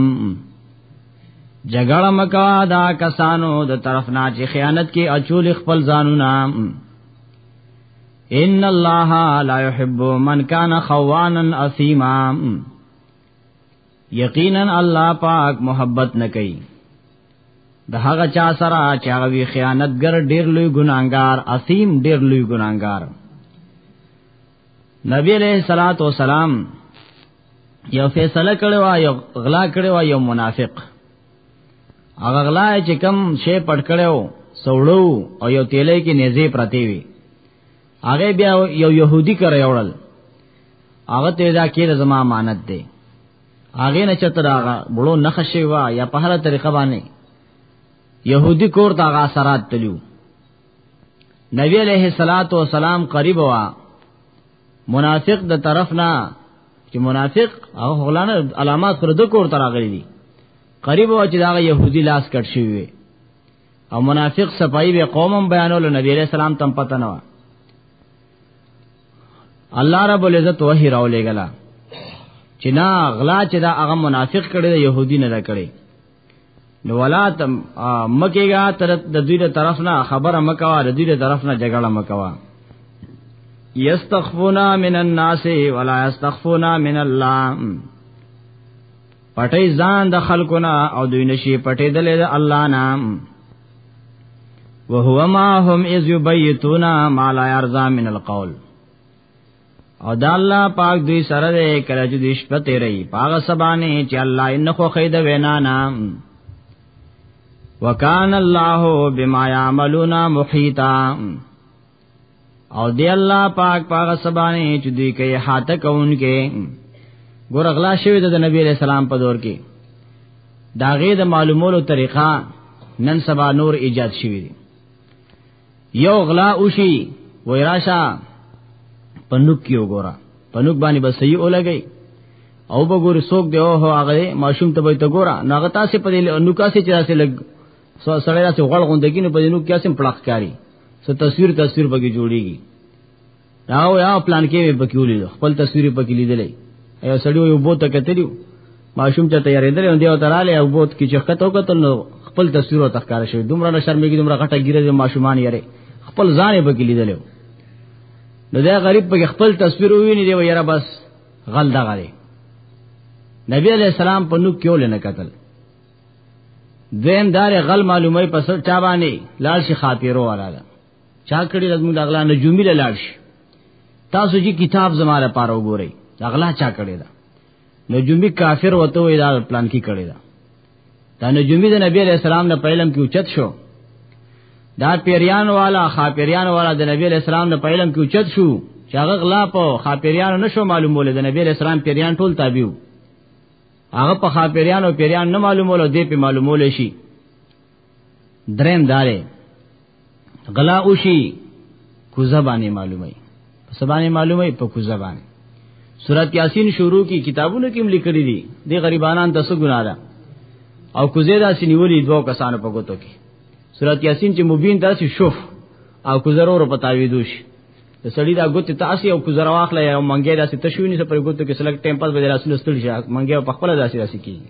جګړه مکوا دا کسانو د طرف نه چې خیانت کې اچول خپل ځانونه ان الله لا يحب من كان خوانا اثيما یقینا الله پاک محبت نه کوي د هغه چا سره چې هغه وی خیانتګر ډیر لوی ګناګار اسیم ډیر لوی ګناګار نبی علیہ الصلات والسلام یو فیصله کړو یو غلا کړو یو منافق هغه غلا چې کم شی پټ کړو سوړو او یو تیلې کې نيزه پرتی وي هغه بیا یو يهودي کرے وړل هغه ته دا کې زما امانت دی هغه نه چتر هغه بلو نخښي وا یا په هر طریقه باندې يهودي کور ته هغه سرات تلو نبی علیہ الصلات والسلام قریب وا منافق د طرف نه چې منافق او غلانه علامات پر د کور تراغلي دي قریب و چې دا يهودي لاس کټ شي وي او منافق صفائی به قومم بیانول نبی علیہ السلام تم پته نه الله رب العزت وحی راولېګلا چې نا غلا چې دا هغه منافق کړي يهودي نه کړي نو ولا تم مکیګا تر د دوی له طرف نه خبره مکوا د دوی له طرف نه جګړه مکوا یستخفونا من الناس ولا یستخفونا من الله پټي ځان د خلقنا او دوی نشي پټي دلې د الله نام وهو ما هم اذ یبیتونا ما لا یرضا من القول او دا الله پاک دوی سره دی کله چې دوی شپه تیري پاغه سبانه چې الله ان خو خید وینا نه وکان الله بما يعملون محیطا او دی الله پاک پاغه سبانه چې دوی کوي حاته کوونکې ګور اغلا شوی د نبی علیہ السلام په دور کې داغه د معلومولو طریقه نن سبا نور ایجاد شوی دی یو غلا اوشي وای راشه پنوک کیو ګورا پنوک باندې بس یې اولګي او بګور سوک دی او هغه ماشوم ته به ته ګورا ناغه تاسو په دې نوکا سي چرته لګ سو سړی راته غړ غوندګینو په دې نوک کې سم پړق کاری سو تصویر تصویر بګي جوړیږي دا یا پلان کې مې پکې ولید خپل تصویر پکې لیدلې یو سړی یو بوت کتلیو ماشوم چې تیارې درې دی او تراله یو بوت کې چې خطو کتل نو خپل تصویر او تخکار شوی دومره نه شرمېږي دومره غټه ګیره د ماشومان یې خپل ځان یې پکې لیدلې نو دا غریب پکې خپل تصویر ویني دی یاره بس غل دغه دی نبی علیہ السلام په نو کېول نه قتل دویم دار غل معلومه په سر چا باندې لال شي خاطرو وراله چا کړی لازم د اغلا نجومی له لاړ شي تاسو چې کتاب زماره پاره وګورئ اغلا چا کړی دا نجومی کافر وته وی دا پلان کی کړی دا دا نجومی د نبی علیہ السلام نه پهلم کې اوچت شو دا پیریان والا خاپیریان والا د نبی علیہ السلام نه پهلم کې اوچت شو چې هغه غلا په خاپیریان نشو معلومول د نبی علیہ السلام پیریان ټول تابعو هغه په خاپیریان او پیریان نه معلومول دی په معلومول شي دریم داره غلا اوشي کوزه باندې معلومه په سبانه معلومه په کوزه باندې سورۃ یاسین شروع کی کتابونو کې لیکل دي د غریبانان د څه ګناه ده او کوزه دا سنیولې دوه کسانو په ګوتو کې سورۃ یاسین چې مبین داسې شوف او کوزرو ور پتاوي دوش د سړی دا ګوت تاسو او کوزر واخلې او منګې داسې تشوینې سره په ګوتو کې سلګ ټیمپل به دراسل ستل شي منګې په خپل داسې داسې کیږي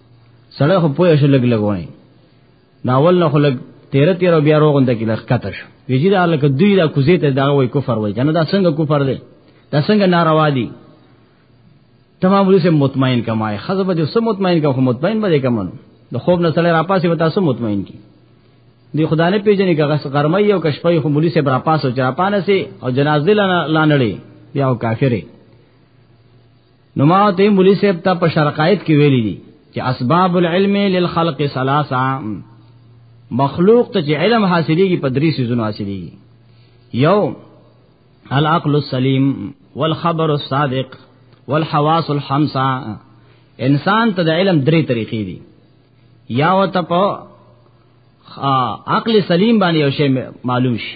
سړی خو پوه شو لګ لګ وای ناول نه خلک تیر تیر بیا روغند کې لخ کته شو ویجی دا لکه دوی دا کوزه ته دا وای کفر وای کنه دا څنګه کفر دی دا څنګه ناروا دي تمام ولې مطمئن کمای خزه به سم مطمئن کا خو مطمئن به کمن د خوب نه سره را پاسې وتا سم مطمئن کی دی خدای نه پیژنې کا غس غرمې او کشپې خو مولي سره را پاسو چر پانه سي او جنازه لانړي بیا کافره نو ما ته مولوی صاحب ته په شرقایت کې ویلي دي چې اسباب العلم للخلق ثلاثه مخلوق ته چې علم حاصلېږي په درې سيزونو حاصلېږي یو العقل السلیم والخبر الصادق والحواس الخمسه انسان ته د علم درې طریقې دي یا وته په عقل سلیم باندې یو شی معلوم شي